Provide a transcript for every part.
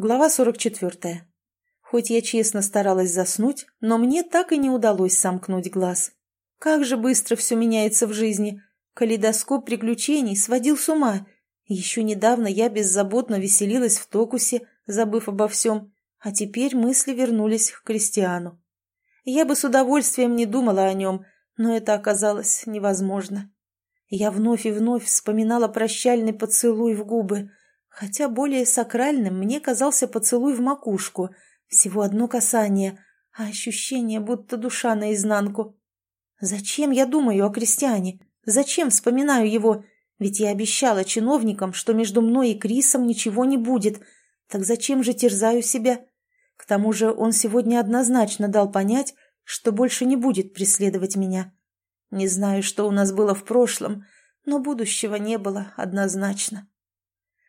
Глава 44. Хоть я честно старалась заснуть, но мне так и не удалось сомкнуть глаз. Как же быстро все меняется в жизни. Калейдоскоп приключений сводил с ума. Еще недавно я беззаботно веселилась в токусе, забыв обо всем, а теперь мысли вернулись к Кристиану. Я бы с удовольствием не думала о нем, но это оказалось невозможно. Я вновь и вновь вспоминала прощальный поцелуй в губы, хотя более сакральным мне казался поцелуй в макушку, всего одно касание, а ощущение, будто душа наизнанку. Зачем я думаю о крестьяне? Зачем вспоминаю его? Ведь я обещала чиновникам, что между мной и Крисом ничего не будет. Так зачем же терзаю себя? К тому же он сегодня однозначно дал понять, что больше не будет преследовать меня. Не знаю, что у нас было в прошлом, но будущего не было однозначно.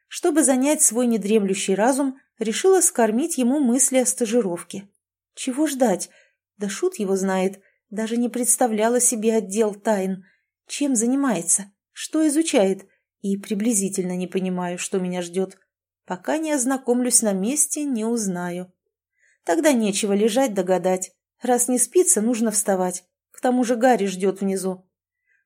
Чтобы занять свой недремлющий разум, решила скормить ему мысли о стажировке. Чего ждать? Да шут его знает. Даже не представляла себе отдел тайн. Чем занимается? Что изучает? И приблизительно не понимаю, что меня ждет. Пока не ознакомлюсь на месте, не узнаю. Тогда нечего лежать догадать. Раз не спится, нужно вставать. К тому же Гарри ждет внизу.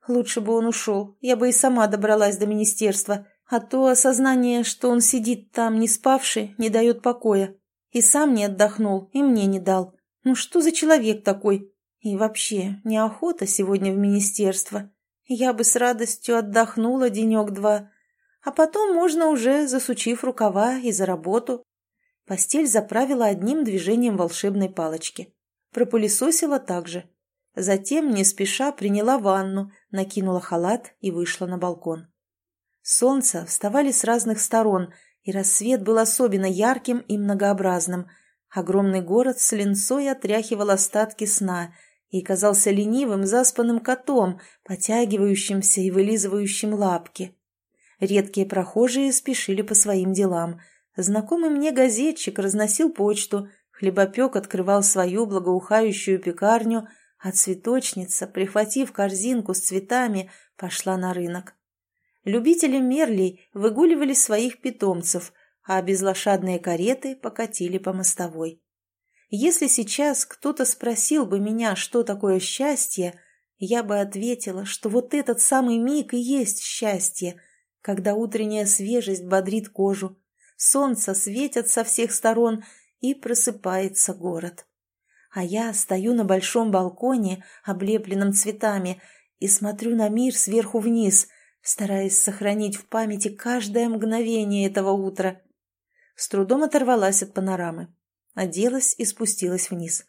Лучше бы он ушел. Я бы и сама добралась до министерства. А то осознание, что он сидит там, не спавший, не дает покоя. И сам не отдохнул, и мне не дал. Ну что за человек такой? И вообще, неохота сегодня в министерство. Я бы с радостью отдохнула денек-два. А потом можно уже, засучив рукава, и за работу. Постель заправила одним движением волшебной палочки. Пропылесосила также. Затем, не спеша, приняла ванну, накинула халат и вышла на балкон. Солнце вставали с разных сторон, и рассвет был особенно ярким и многообразным. Огромный город с линцой отряхивал остатки сна и казался ленивым заспанным котом, потягивающимся и вылизывающим лапки. Редкие прохожие спешили по своим делам. Знакомый мне газетчик разносил почту, хлебопек открывал свою благоухающую пекарню, а цветочница, прихватив корзинку с цветами, пошла на рынок. Любители мерлей выгуливали своих питомцев, а безлошадные кареты покатили по мостовой. Если сейчас кто-то спросил бы меня, что такое счастье, я бы ответила, что вот этот самый миг и есть счастье, когда утренняя свежесть бодрит кожу, солнце светит со всех сторон и просыпается город. А я стою на большом балконе, облепленном цветами, и смотрю на мир сверху вниз – стараясь сохранить в памяти каждое мгновение этого утра. С трудом оторвалась от панорамы. Оделась и спустилась вниз.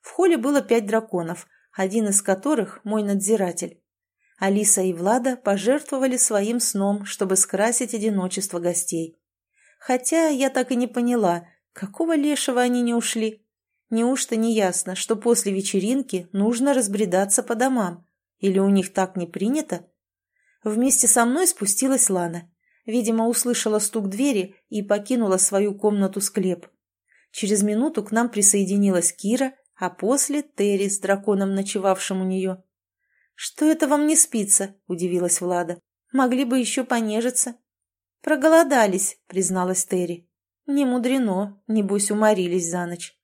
В холле было пять драконов, один из которых мой надзиратель. Алиса и Влада пожертвовали своим сном, чтобы скрасить одиночество гостей. Хотя я так и не поняла, какого лешего они не ушли. Неужто не ясно, что после вечеринки нужно разбредаться по домам? Или у них так не принято? Вместе со мной спустилась Лана. Видимо, услышала стук двери и покинула свою комнату-склеп. Через минуту к нам присоединилась Кира, а после Терри с драконом, ночевавшим у нее. «Что это вам не спится?» – удивилась Влада. «Могли бы еще понежиться». «Проголодались», – призналась Терри. «Не мудрено, небось уморились за ночь».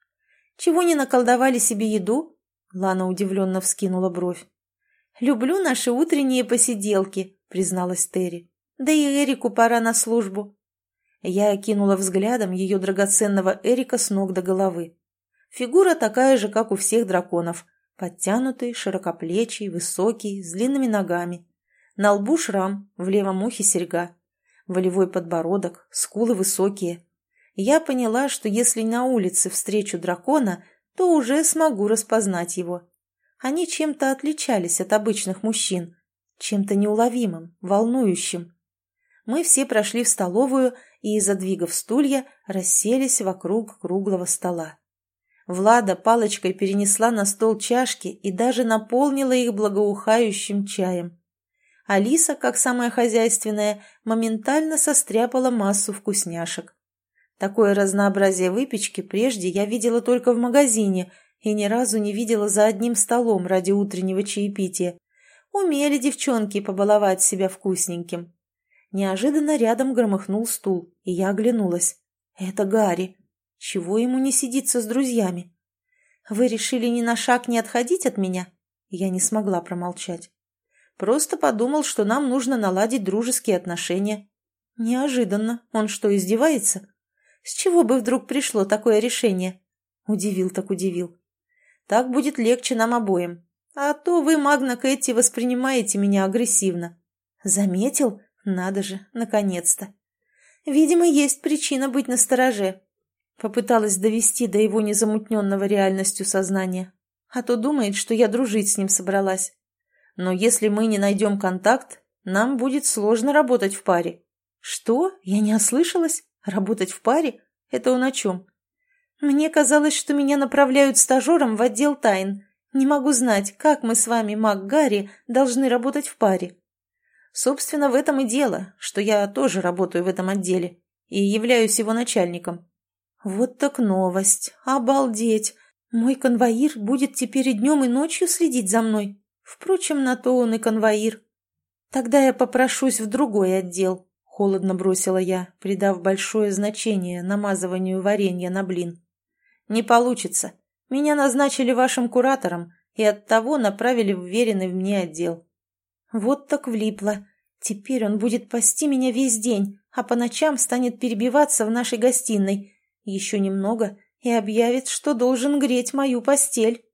«Чего не наколдовали себе еду?» Лана удивленно вскинула бровь. «Люблю наши утренние посиделки», — призналась Терри. «Да и Эрику пора на службу». Я окинула взглядом ее драгоценного Эрика с ног до головы. Фигура такая же, как у всех драконов. Подтянутый, широкоплечий, высокий, с длинными ногами. На лбу шрам, в левом ухе серьга. Волевой подбородок, скулы высокие. Я поняла, что если на улице встречу дракона, то уже смогу распознать его. Они чем-то отличались от обычных мужчин, чем-то неуловимым, волнующим. Мы все прошли в столовую и, задвигав стулья, расселись вокруг круглого стола. Влада палочкой перенесла на стол чашки и даже наполнила их благоухающим чаем. Алиса, как самая хозяйственная, моментально состряпала массу вкусняшек. Такое разнообразие выпечки прежде я видела только в магазине и ни разу не видела за одним столом ради утреннего чаепития. Умели девчонки побаловать себя вкусненьким. Неожиданно рядом громыхнул стул, и я оглянулась. Это Гарри. Чего ему не сидится с друзьями? Вы решили ни на шаг не отходить от меня? Я не смогла промолчать. Просто подумал, что нам нужно наладить дружеские отношения. Неожиданно. Он что, издевается? С чего бы вдруг пришло такое решение? Удивил так удивил. Так будет легче нам обоим. А то вы, Магна Кэти, воспринимаете меня агрессивно. Заметил? Надо же, наконец-то. Видимо, есть причина быть настороже. Попыталась довести до его незамутненного реальностью сознания. А то думает, что я дружить с ним собралась. Но если мы не найдем контакт, нам будет сложно работать в паре. Что? Я не ослышалась? Работать в паре? Это он о чем? Мне казалось, что меня направляют стажером в отдел тайн. Не могу знать, как мы с вами, маг Гарри, должны работать в паре. Собственно, в этом и дело, что я тоже работаю в этом отделе и являюсь его начальником. Вот так новость. Обалдеть. Мой конвоир будет теперь и днем, и ночью следить за мной. Впрочем, на то он и конвоир. Тогда я попрошусь в другой отдел, холодно бросила я, придав большое значение намазыванию варенья на блин. Не получится. Меня назначили вашим куратором и оттого направили в веренный мне отдел. Вот так влипло. Теперь он будет пасти меня весь день, а по ночам станет перебиваться в нашей гостиной. Еще немного и объявит, что должен греть мою постель.